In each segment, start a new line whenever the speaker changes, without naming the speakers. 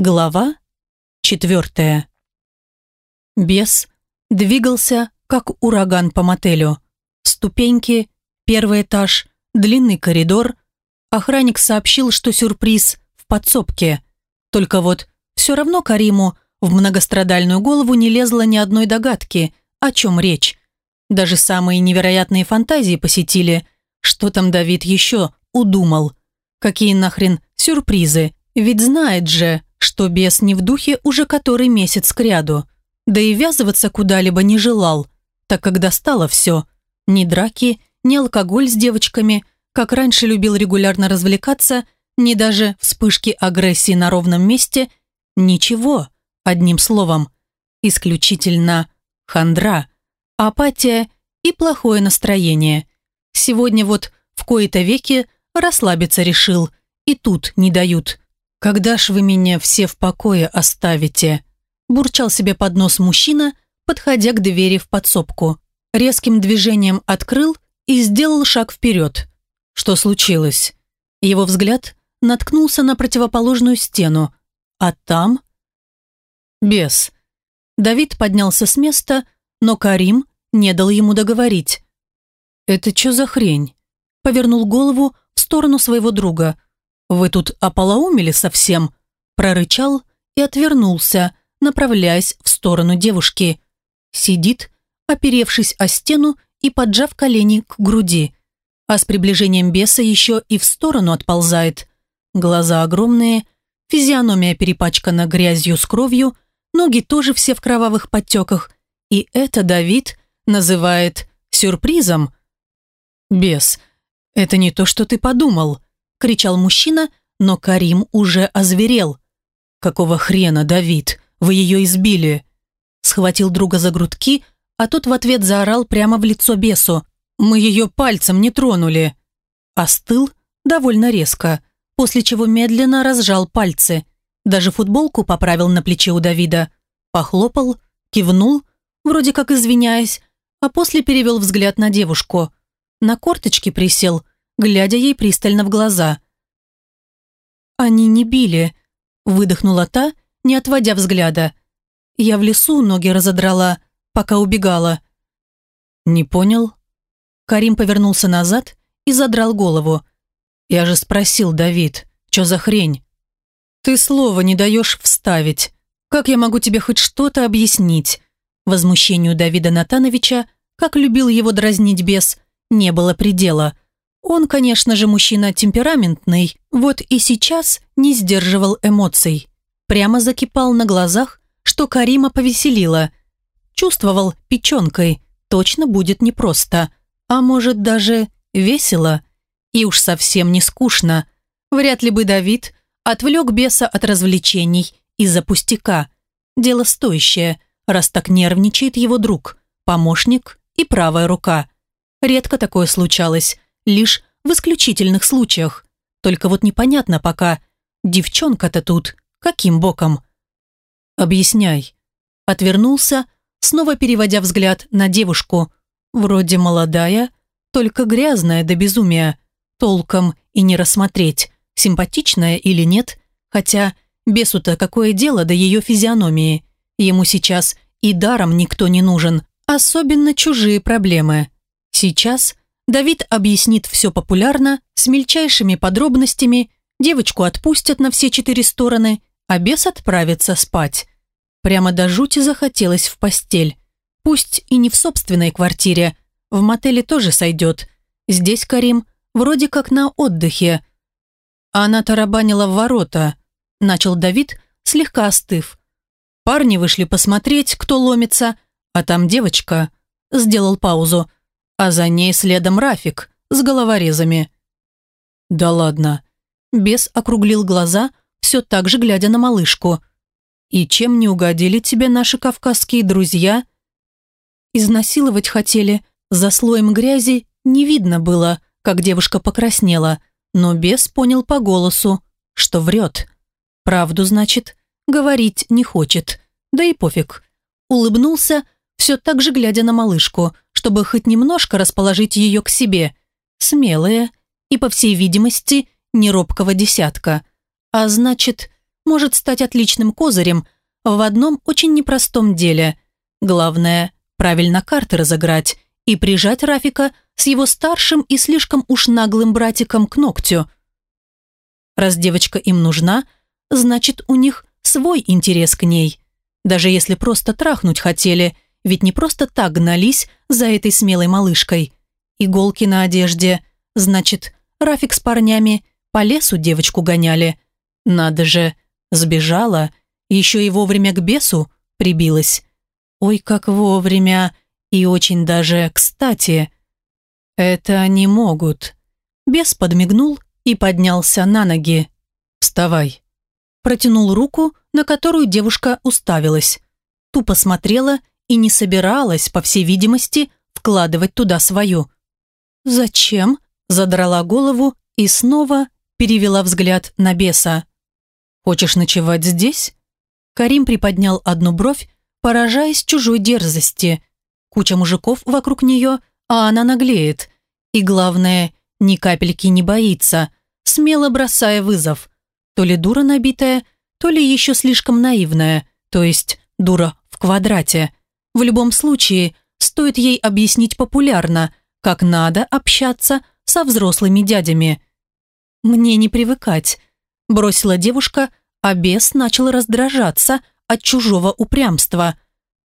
Глава четвертая. Бес двигался, как ураган по мотелю. Ступеньки, первый этаж, длинный коридор. Охранник сообщил, что сюрприз в подсобке. Только вот все равно Кариму в многострадальную голову не лезло ни одной догадки, о чем речь. Даже самые невероятные фантазии посетили. Что там Давид еще удумал? Какие нахрен сюрпризы? Ведь знает же, что бес не в духе уже который месяц кряду. Да и ввязываться куда-либо не желал, так как достало все. Ни драки, ни алкоголь с девочками, как раньше любил регулярно развлекаться, ни даже вспышки агрессии на ровном месте. Ничего, одним словом. Исключительно хандра, апатия и плохое настроение. Сегодня вот в кои-то веки расслабиться решил, и тут не дают. «Когда ж вы меня все в покое оставите?» Бурчал себе под нос мужчина, подходя к двери в подсобку. Резким движением открыл и сделал шаг вперед. Что случилось? Его взгляд наткнулся на противоположную стену, а там... Бес. Давид поднялся с места, но Карим не дал ему договорить. «Это что за хрень?» Повернул голову в сторону своего друга – «Вы тут ополоумели совсем?» прорычал и отвернулся, направляясь в сторону девушки. Сидит, оперевшись о стену и поджав колени к груди. А с приближением беса еще и в сторону отползает. Глаза огромные, физиономия перепачкана грязью с кровью, ноги тоже все в кровавых подтеках. И это Давид называет сюрпризом. «Бес, это не то, что ты подумал», – кричал мужчина, но Карим уже озверел. «Какого хрена, Давид? Вы ее избили!» Схватил друга за грудки, а тот в ответ заорал прямо в лицо бесу. «Мы ее пальцем не тронули!» Остыл довольно резко, после чего медленно разжал пальцы. Даже футболку поправил на плече у Давида. Похлопал, кивнул, вроде как извиняясь, а после перевел взгляд на девушку. На корточки присел, глядя ей пристально в глаза. «Они не били», – выдохнула та, не отводя взгляда. «Я в лесу ноги разодрала, пока убегала». «Не понял?» Карим повернулся назад и задрал голову. «Я же спросил, Давид, что за хрень?» «Ты слова не даешь вставить. Как я могу тебе хоть что-то объяснить?» Возмущению Давида Натановича, как любил его дразнить бес, не было предела – он, конечно же, мужчина темпераментный, вот и сейчас не сдерживал эмоций. Прямо закипал на глазах, что Карима повеселила. Чувствовал печенкой, точно будет непросто, а может даже весело. И уж совсем не скучно. Вряд ли бы Давид отвлек беса от развлечений из-за пустяка. Дело стоящее, раз так нервничает его друг, помощник и правая рука. Редко такое случалось, лишь в исключительных случаях. Только вот непонятно пока, девчонка-то тут каким боком? Объясняй. Отвернулся, снова переводя взгляд на девушку. Вроде молодая, только грязная до безумия. Толком и не рассмотреть, симпатичная или нет. Хотя бесу-то какое дело до ее физиономии. Ему сейчас и даром никто не нужен, особенно чужие проблемы. Сейчас Давид объяснит все популярно, с мельчайшими подробностями, девочку отпустят на все четыре стороны, а бес отправится спать. Прямо до жути захотелось в постель. Пусть и не в собственной квартире, в мотеле тоже сойдет. Здесь Карим вроде как на отдыхе. Она тарабанила в ворота, начал Давид, слегка остыв. Парни вышли посмотреть, кто ломится, а там девочка. Сделал паузу а за ней следом Рафик с головорезами. «Да ладно». Бес округлил глаза, все так же глядя на малышку. «И чем не угодили тебе наши кавказские друзья?» Изнасиловать хотели. За слоем грязи не видно было, как девушка покраснела, но бес понял по голосу, что врет. Правду, значит, говорить не хочет. Да и пофиг. Улыбнулся, все так же глядя на малышку, чтобы хоть немножко расположить ее к себе. Смелая и, по всей видимости, не робкого десятка. А значит, может стать отличным козырем в одном очень непростом деле. Главное – правильно карты разыграть и прижать Рафика с его старшим и слишком уж наглым братиком к ногтю. Раз девочка им нужна, значит, у них свой интерес к ней. Даже если просто трахнуть хотели, ведь не просто так гнались за этой смелой малышкой. Иголки на одежде, значит, Рафик с парнями по лесу девочку гоняли. Надо же, сбежала, еще и вовремя к бесу прибилась. Ой, как вовремя, и очень даже кстати. Это они могут. Бес подмигнул и поднялся на ноги. «Вставай». Протянул руку, на которую девушка уставилась. Тупо смотрела и не собиралась, по всей видимости, вкладывать туда свою. «Зачем?» – задрала голову и снова перевела взгляд на беса. «Хочешь ночевать здесь?» Карим приподнял одну бровь, поражаясь чужой дерзости. Куча мужиков вокруг нее, а она наглеет. И главное, ни капельки не боится, смело бросая вызов. То ли дура набитая, то ли еще слишком наивная, то есть дура в квадрате. В любом случае, стоит ей объяснить популярно, как надо общаться со взрослыми дядями. «Мне не привыкать», – бросила девушка, а бес начал раздражаться от чужого упрямства.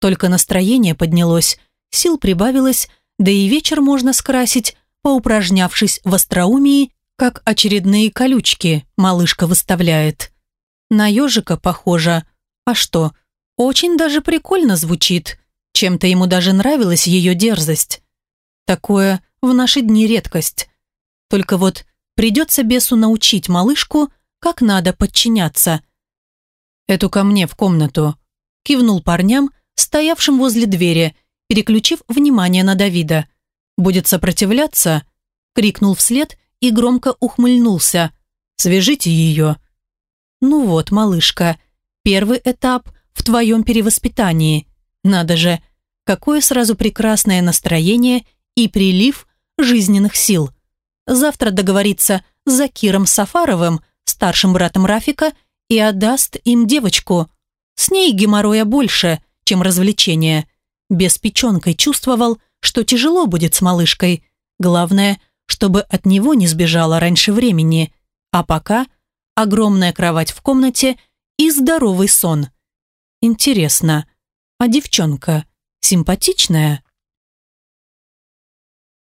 Только настроение поднялось, сил прибавилось, да и вечер можно скрасить, поупражнявшись в остроумии, как очередные колючки малышка выставляет. На ежика похоже. А что, очень даже прикольно звучит. Чем-то ему даже нравилась ее дерзость. Такое в наши дни редкость. Только вот придется бесу научить малышку, как надо подчиняться. «Эту ко мне в комнату», – кивнул парням, стоявшим возле двери, переключив внимание на Давида. «Будет сопротивляться?» – крикнул вслед и громко ухмыльнулся. «Свяжите ее». «Ну вот, малышка, первый этап в твоем перевоспитании. Надо же, какое сразу прекрасное настроение и прилив жизненных сил. Завтра договориться с Закиром Сафаровым, старшим братом Рафика, и отдаст им девочку. С ней геморроя больше, чем развлечения. Без печенкой чувствовал, что тяжело будет с малышкой. Главное, чтобы от него не сбежала раньше времени. А пока огромная кровать в комнате и здоровый сон. Интересно, а девчонка симпатичная?